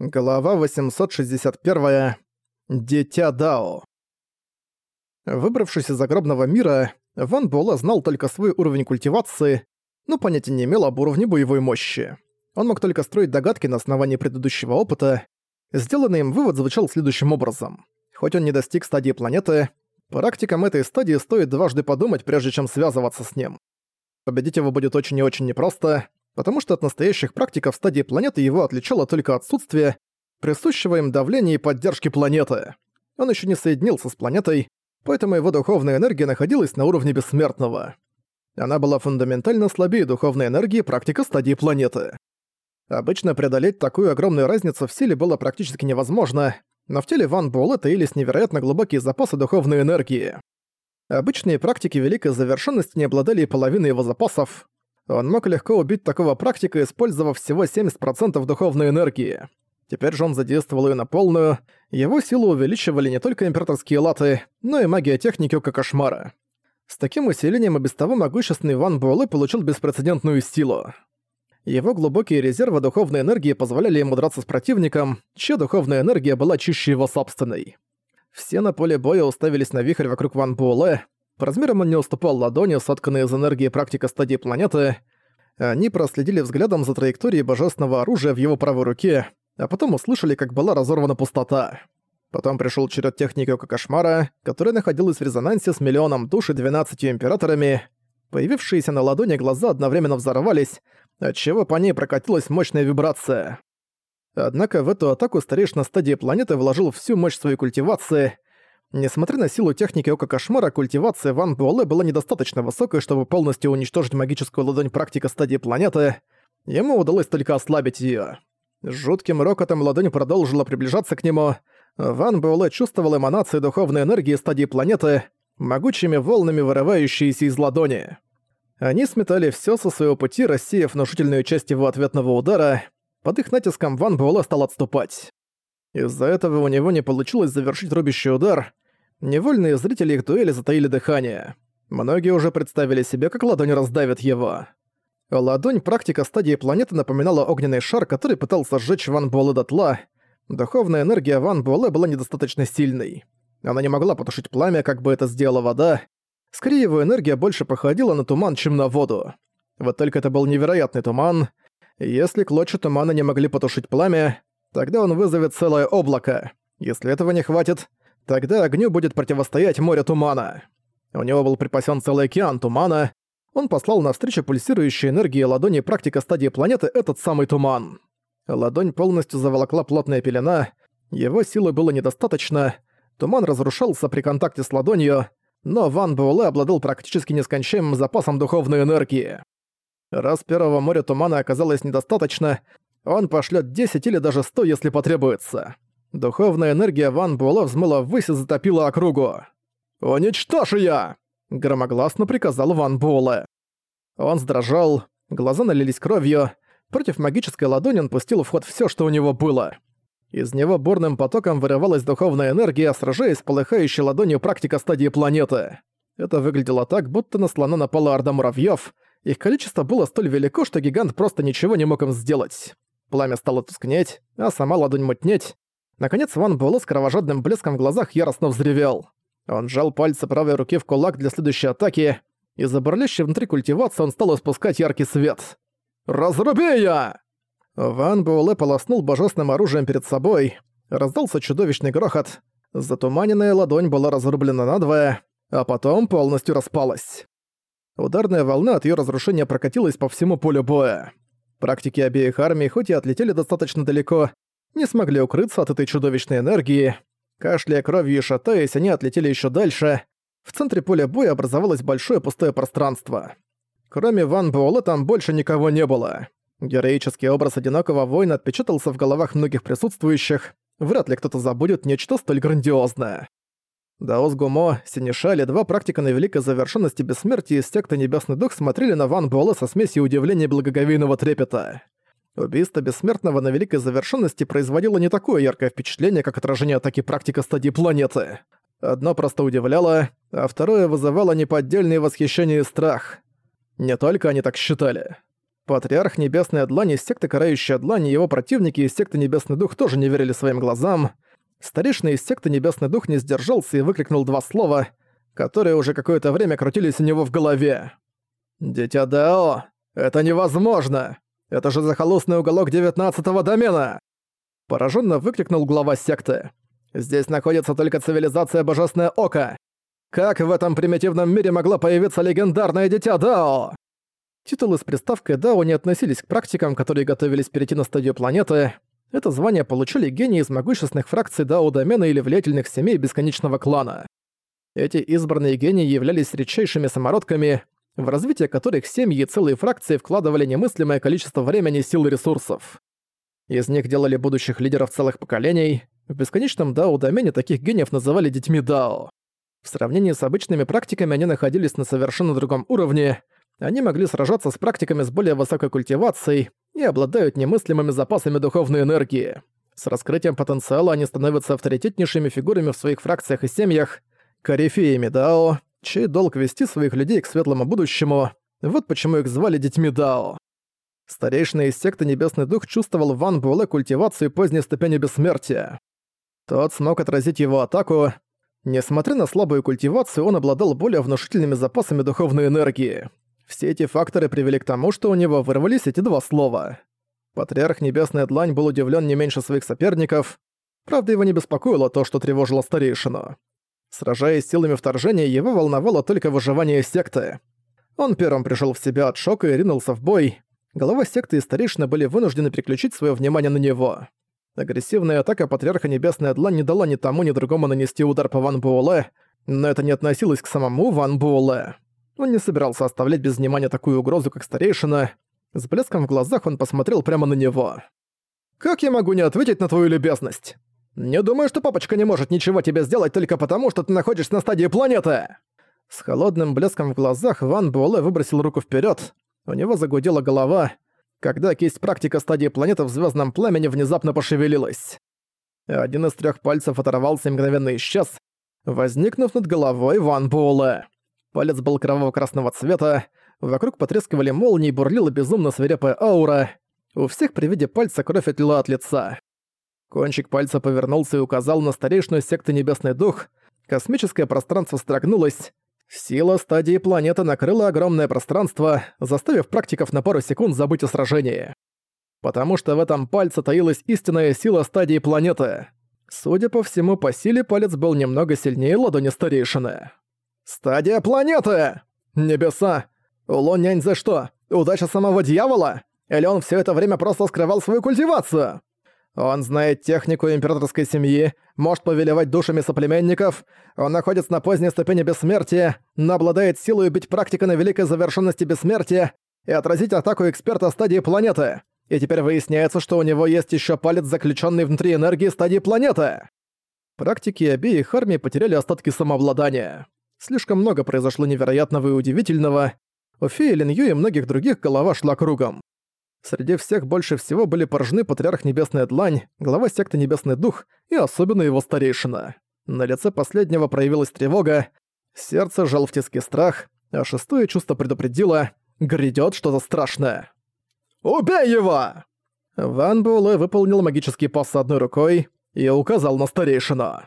Глава 861. Дитя Дао. Выбравшись из загробного мира, Ван Буэлэ знал только свой уровень культивации, но понятия не имел об уровне боевой мощи. Он мог только строить догадки на основании предыдущего опыта. Сделанный им вывод звучал следующим образом. Хоть он не достиг стадии планеты, практикам этой стадии стоит дважды подумать, прежде чем связываться с ним. Победить его будет очень и очень непросто, потому что от настоящих практиков стадии планеты его отличало только отсутствие присущего им давления и поддержки планеты. Он еще не соединился с планетой, поэтому его духовная энергия находилась на уровне бессмертного. Она была фундаментально слабее духовной энергии практика стадии планеты. Обычно преодолеть такую огромную разницу в силе было практически невозможно, но в теле Ван Буэлэ таились невероятно глубокие запасы духовной энергии. Обычные практики великой завершенности не обладали и половиной его запасов, он мог легко убить такого практика, использовав всего 70% духовной энергии. Теперь же он задействовал ее на полную, его силу увеличивали не только императорские латы, но и магия техники Ока Кошмара. С таким усилением и без того могущественный Ван Буэлэ получил беспрецедентную силу. Его глубокие резервы духовной энергии позволяли ему драться с противником, чья духовная энергия была чище его собственной. Все на поле боя уставились на вихрь вокруг Ван Буэлэ, по размерам он не уступал ладони, сотканной из энергии практика стадии планеты. Они проследили взглядом за траекторией божественного оружия в его правой руке, а потом услышали, как была разорвана пустота. Потом пришел черед техники Ока Кошмара, которая находилась в резонансе с миллионом душ и двенадцатью императорами. Появившиеся на ладони глаза одновременно взорвались, отчего по ней прокатилась мощная вибрация. Однако в эту атаку старейшина стадии планеты вложил всю мощь своей культивации — Несмотря на силу техники Ока Кошмара, культивация Ван Буэлэ была недостаточно высокой, чтобы полностью уничтожить магическую ладонь практика стадии планеты. Ему удалось только ослабить её. С жутким рокотом ладонь продолжила приближаться к нему. Ван Буэлэ чувствовал эманации духовной энергии стадии планеты, могучими волнами вырывающиеся из ладони. Они сметали всё со своего пути, рассеяв внушительную часть его ответного удара. Под их натиском Ван Буэлэ стал отступать. Из-за этого у него не получилось завершить рубящий удар. Невольные зрители их дуэли затаили дыхание. Многие уже представили себе, как ладонь раздавит его. Ладонь практика стадии планеты напоминала огненный шар, который пытался сжечь Ван Буэлэ дотла. Духовная энергия Ван Буэлэ была недостаточно сильной. Она не могла потушить пламя, как бы это сделала вода. Скорее, его энергия больше походила на туман, чем на воду. Вот только это был невероятный туман. Если клочья тумана не могли потушить пламя, Тогда он вызовет целое облако. Если этого не хватит, тогда огню будет противостоять море тумана. У него был припасен целый океан тумана. Он послал навстречу пульсирующей энергии ладони практика стадии планеты этот самый туман. Ладонь полностью заволокла плотная пелена, его силы было недостаточно, туман разрушался при контакте с ладонью, но Ван Буэлэ обладал практически нескончаемым запасом духовной энергии. Раз первого моря тумана оказалось недостаточно, он пошлет 10 или даже 100, если потребуется. Духовная энергия Ван Буэлэ взмыла ввысь и затопила округу. «Уничтожь её!» — громогласно приказал Ван Буэлэ. Он сдрожал, глаза налились кровью, против магической ладони он пустил в ход всё, что у него было. Из него бурным потоком вырывалась духовная энергия, сражаясь с полыхающей ладонью практика стадии планеты. Это выглядело так, будто на слона напала орда муравьёв, их количество было столь велико, что гигант просто ничего не мог им сделать. Пламя стало тускнеть, а сама ладонь мутнеть. Наконец Ван Буэлэ с кровожадным блеском в глазах яростно взревел. Он сжал пальцы правой руки в кулак для следующей атаки, и за бурлящей внутри культивации он стал испускать яркий свет. «Разруби я!» Ван Буэлэ полоснул божественным оружием перед собой. Раздался чудовищный грохот. Затуманенная ладонь была разрублена надвое, а потом полностью распалась. Ударная волна от её разрушения прокатилась по всему полю боя. Практики обеих армий, хоть и отлетели достаточно далеко, не смогли укрыться от этой чудовищной энергии. Кашляя кровью и шатаясь, они отлетели еще дальше. В центре поля боя образовалось большое пустое пространство. Кроме Ван Буэлэ там больше никого не было. Героический образ одинокого воина отпечатался в головах многих присутствующих. Вряд ли кто-то забудет нечто столь грандиозное. Даос Гумо, Синишали, два практика на великой завершенности бессмертия из секты Небесный Дух смотрели на Ван Буэлэ со смесью удивления и благоговейного трепета. Убийство бессмертного на великой завершенности производило не такое яркое впечатление, как отражение атаки практика стадии планеты. Одно просто удивляло, а второе вызывало неподдельное восхищение и страх. Не только они так считали. Патриарх Небесной Длани из секты Карающая Длань и его противники из секты Небесный Дух тоже не верили своим глазам. Старейшина из секты Небесный Дух не сдержался и выкрикнул два слова, которые уже какое-то время крутились у него в голове. «Дитя Дао, это невозможно! Это же захолустный уголок девятнадцатого домена!» Пораженно выкрикнул глава секты. «Здесь находится только цивилизация Божественное Око! Как в этом примитивном мире могла появиться легендарное Дитя Дао?» Титулы с приставкой «Дао» не относились к практикам, которые готовились перейти на стадию планеты. Это звание получили гении из могущественных фракций Дао-домена или влиятельных семей бесконечного клана. Эти избранные гении являлись редчайшими самородками, в развитие которых семьи и целые фракции вкладывали немыслимое количество времени, сил и ресурсов. Из них делали будущих лидеров целых поколений. В бесконечном Дао-домене таких гениев называли детьми Дао. В сравнении с обычными практиками они находились на совершенно другом уровне — они могли сражаться с практиками с более высокой культивацией и обладают немыслимыми запасами духовной энергии. С раскрытием потенциала они становятся авторитетнейшими фигурами в своих фракциях и семьях, корифеями Дао, чей долг вести своих людей к светлому будущему. Вот почему их звали детьми Дао. Старейшина из секты Небесный Дух чувствовал в Ван Буэлэ культивацию поздней ступени бессмертия. Тот смог отразить его атаку. Несмотря на слабую культивацию, он обладал более внушительными запасами духовной энергии. Все эти факторы привели к тому, что у него вырвались эти два слова. Патриарх Небесная Длань был удивлен не меньше своих соперников. Правда, его не беспокоило то, что тревожило старейшину. Сражаясь силами вторжения, его волновало только выживание секты. Он первым пришел в себя от шока и ринулся в бой. Голова секты и старейшина были вынуждены переключить свое внимание на него. Агрессивная атака Патриарха Небесная Длань не дала ни тому, ни другому нанести удар по Ван Буэлэ, но это не относилось к самому Ван Буэлэ. Он не собирался оставлять без внимания такую угрозу, как старейшина. С блеском в глазах он посмотрел прямо на него. «Как я могу не ответить на твою любезность? Не думаю, что папочка не может ничего тебе сделать только потому, что ты находишься на стадии планеты!» С холодным блеском в глазах Ван Буэлэ выбросил руку вперед. У него загудела голова, когда кисть практика стадии планеты в звездном пламени внезапно пошевелилась. Один из трех пальцев оторвался и мгновенно исчез, возникнув над головой Ван Буэлэ. Палец был кроваво-красного цвета, вокруг потрескивали молнии, бурлила безумно свирепая аура. У всех при виде пальца кровь отлила от лица. Кончик пальца повернулся и указал на старейшную секту Небесный Дух. Космическое пространство строгнулось. Сила стадии планеты накрыла огромное пространство, заставив практиков на пару секунд забыть о сражении. Потому что в этом пальце таилась истинная сила стадии планеты. Судя по всему, по силе палец был немного сильнее ладони старейшины. «Стадия планеты! Небеса! Улонянь за что? Удача самого дьявола? Или он все это время просто скрывал свою культивацию? Он знает технику императорской семьи, может повелевать душами соплеменников, он находится на поздней ступени бессмертия, но обладает силой убить практика на великой завершенности бессмертия и отразить атаку эксперта стадии планеты. И теперь выясняется, что у него есть еще палец, заключенный внутри энергии стадии планеты. Практики обеих армий потеряли остатки самообладания. Слишком много произошло невероятного и удивительного. У феи Линью и многих других голова шла кругом. Среди всех больше всего были поражены Патриарх Небесная Длань, глава секты Небесный Дух и особенно его старейшина. На лице последнего проявилась тревога, сердце жал в тиске страх, а шестое чувство предупредило «Грядёт что-то страшное». «Убей его!» Ван Буэлэ выполнил магический пас одной рукой и указал на старейшину.